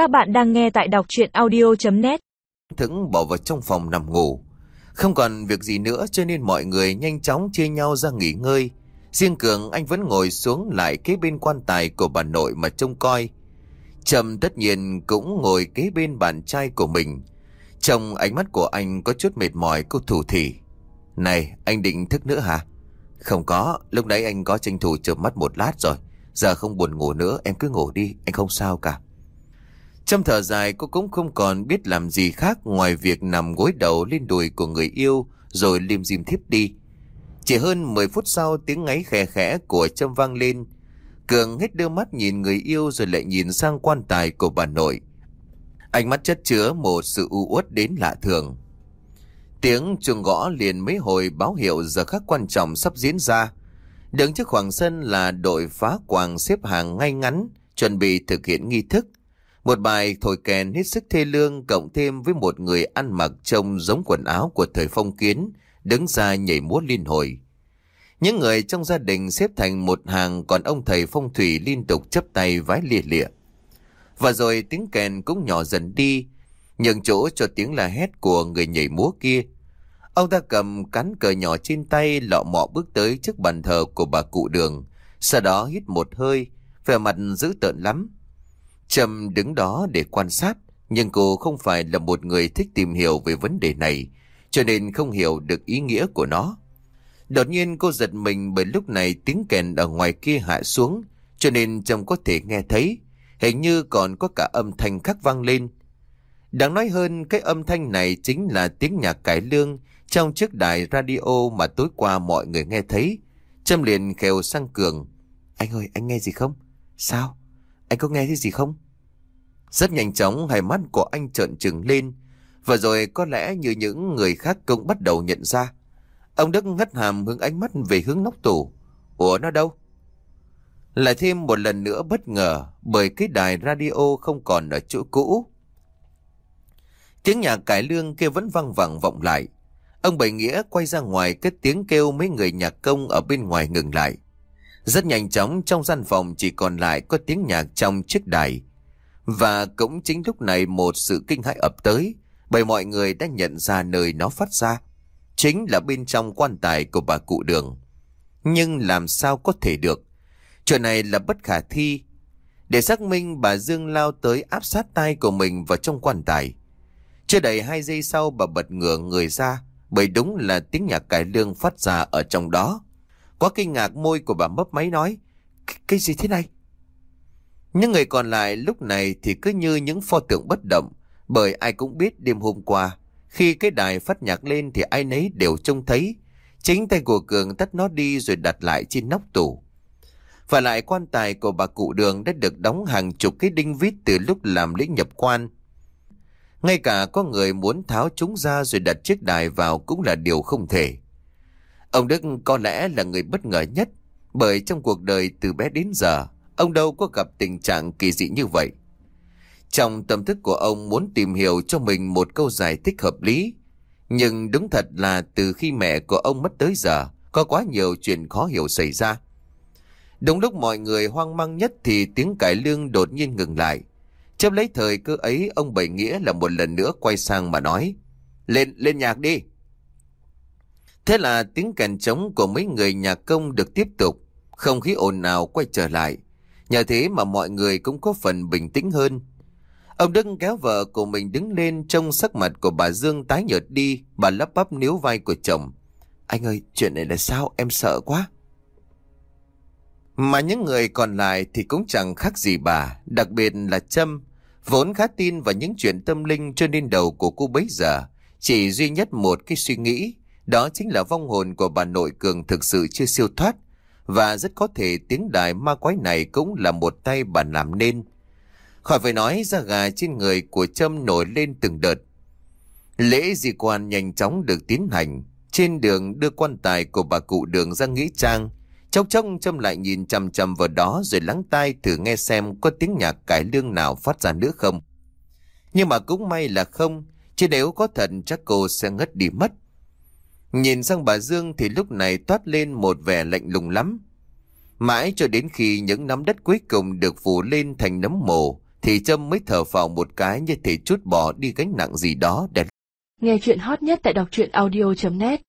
Các bạn đang nghe tại đọc chuyện audio.net Thững bỏ vào trong phòng nằm ngủ. Không còn việc gì nữa cho nên mọi người nhanh chóng chia nhau ra nghỉ ngơi. Riêng Cường anh vẫn ngồi xuống lại kế bên quan tài của bà nội mà trông coi. Trầm tất nhiên cũng ngồi kế bên bạn trai của mình. Trong ánh mắt của anh có chút mệt mỏi cô thủ thỉ. Này, anh định thức nữa hả? Không có, lúc nãy anh có tranh thủ chợp mắt một lát rồi. Giờ không buồn ngủ nữa, em cứ ngủ đi, anh không sao cả. Trong thở dài cô cũng không còn biết làm gì khác ngoài việc nằm gối đầu lên đùi của người yêu rồi lim dim thiếp đi. Chỉ hơn 10 phút sau tiếng ngáy khẽ khẽ của Trâm vang lên. Cường hết đưa mắt nhìn người yêu rồi lại nhìn sang quan tài của bà nội. Ánh mắt chất chứa một sự u uất đến lạ thường. Tiếng chuông gõ liền mấy hồi báo hiệu giờ khắc quan trọng sắp diễn ra. Đứng trước khoảng sân là đội phá quàng xếp hàng ngay ngắn, chuẩn bị thực hiện nghi thức. Một bài thổi kèn hết sức thê lương cộng thêm với một người ăn mặc trông giống quần áo của thời phong kiến, đứng ra nhảy múa liên hồi. Những người trong gia đình xếp thành một hàng còn ông thầy phong thủy liên tục chấp tay vái lìa lịa. Và rồi tiếng kèn cũng nhỏ dần đi, nhường chỗ cho tiếng la hét của người nhảy múa kia. Ông ta cầm cán cờ nhỏ trên tay lọ mọ bước tới trước bàn thờ của bà cụ đường, sau đó hít một hơi, vẻ mặt dữ tợn lắm. Trâm đứng đó để quan sát, nhưng cô không phải là một người thích tìm hiểu về vấn đề này, cho nên không hiểu được ý nghĩa của nó. Đột nhiên cô giật mình bởi lúc này tiếng kèn ở ngoài kia hạ xuống, cho nên Trâm có thể nghe thấy, hình như còn có cả âm thanh khác vang lên. Đáng nói hơn, cái âm thanh này chính là tiếng nhạc cải lương trong chiếc đài radio mà tối qua mọi người nghe thấy. Trâm liền khều sang Cường. Anh ơi, anh nghe gì không? Sao? Anh có nghe thấy gì không? Rất nhanh chóng, hai mắt của anh trợn trừng lên. Và rồi có lẽ như những người khác cũng bắt đầu nhận ra. Ông Đức ngất hàm hướng ánh mắt về hướng nóc tủ. Ủa, nó đâu? Lại thêm một lần nữa bất ngờ, Bởi cái đài radio không còn ở chỗ cũ. Tiếng nhạc cải lương kia vẫn văng vẳng vọng lại. Ông Bảy Nghĩa quay ra ngoài cái tiếng kêu mấy người nhạc công ở bên ngoài ngừng lại rất nhanh chóng trong gian phòng chỉ còn lại có tiếng nhạc trong chiếc đài. Và cũng chính lúc này một sự kinh hãi ập tới, bởi mọi người đã nhận ra nơi nó phát ra. Chính là bên trong quan tài của bà cụ đường. Nhưng làm sao có thể được? Chuyện này là bất khả thi. Để xác minh, bà Dương lao tới áp sát tay của mình vào trong quan tài. Chưa đầy hai giây sau, bà bật ngửa người ra, bởi đúng là tiếng nhạc cải lương phát ra ở trong đó. Quá kinh ngạc, môi của bà mấp máy nói, Cái gì thế này? Những người còn lại lúc này thì cứ như những pho tượng bất động, Bởi ai cũng biết đêm hôm qua, Khi cái đài phát nhạc lên thì ai nấy đều trông thấy. Chính tay của Cường tắt nó đi rồi đặt lại trên nóc tủ. Và lại quan tài của bà cụ đường đã được đóng hàng chục cái đinh vít từ lúc làm lễ nhập quan. Ngay cả có người muốn tháo chúng ra rồi đặt chiếc đài vào cũng là điều không thể. Ông Đức có lẽ là người bất ngờ nhất, bởi trong cuộc đời từ bé đến giờ, ông đâu có gặp tình trạng kỳ dị như vậy. Trong tâm thức của ông muốn tìm hiểu cho mình một câu giải thích hợp lý, nhưng đúng thật là từ khi mẹ của ông mất tới giờ, có quá nhiều chuyện khó hiểu xảy ra. Đúng lúc mọi người hoang mang nhất thì tiếng cải lương đột nhiên ngừng lại. Chấp lấy thời cơ ấy, ông Bảy Nghĩa là một lần nữa quay sang mà nói, lên, lên nhạc đi. Thế là tiếng kèn trống của mấy người nhà công được tiếp tục, không khí ồn ào quay trở lại. Nhờ thế mà mọi người cũng có phần bình tĩnh hơn. Ông Đức kéo vợ của mình đứng lên trong sắc mặt của bà Dương tái nhợt đi, bà lắp bắp níu vai của chồng. Anh ơi, chuyện này là sao? Em sợ quá. Mà những người còn lại thì cũng chẳng khác gì bà, đặc biệt là Trâm, vốn khá tin vào những chuyện tâm linh cho nên đầu của cô bấy giờ. Chỉ duy nhất một cái suy nghĩ, đó chính là vong hồn của bà nội cường thực sự chưa siêu thoát, và rất có thể tiếng đài ma quái này cũng là một tay bà làm nên. Khỏi phải nói ra gà trên người của Trâm nổi lên từng đợt. Lễ di quan nhanh chóng được tiến hành. Trên đường đưa quan tài của bà cụ đường ra nghĩa trang. Chốc chốc Trâm lại nhìn chằm chằm vào đó rồi lắng tai thử nghe xem có tiếng nhạc cải lương nào phát ra nữa không. Nhưng mà cũng may là không, chứ nếu có thật chắc cô sẽ ngất đi mất. Nhìn sang bà Dương thì lúc này toát lên một vẻ lạnh lùng lắm. Mãi cho đến khi những nắm đất cuối cùng được phủ lên thành nấm mồ, Thì Trâm mới thở phào một cái như thể chút bỏ đi gánh nặng gì đó để Nghe chuyện hot nhất tại đọc truyện audio.net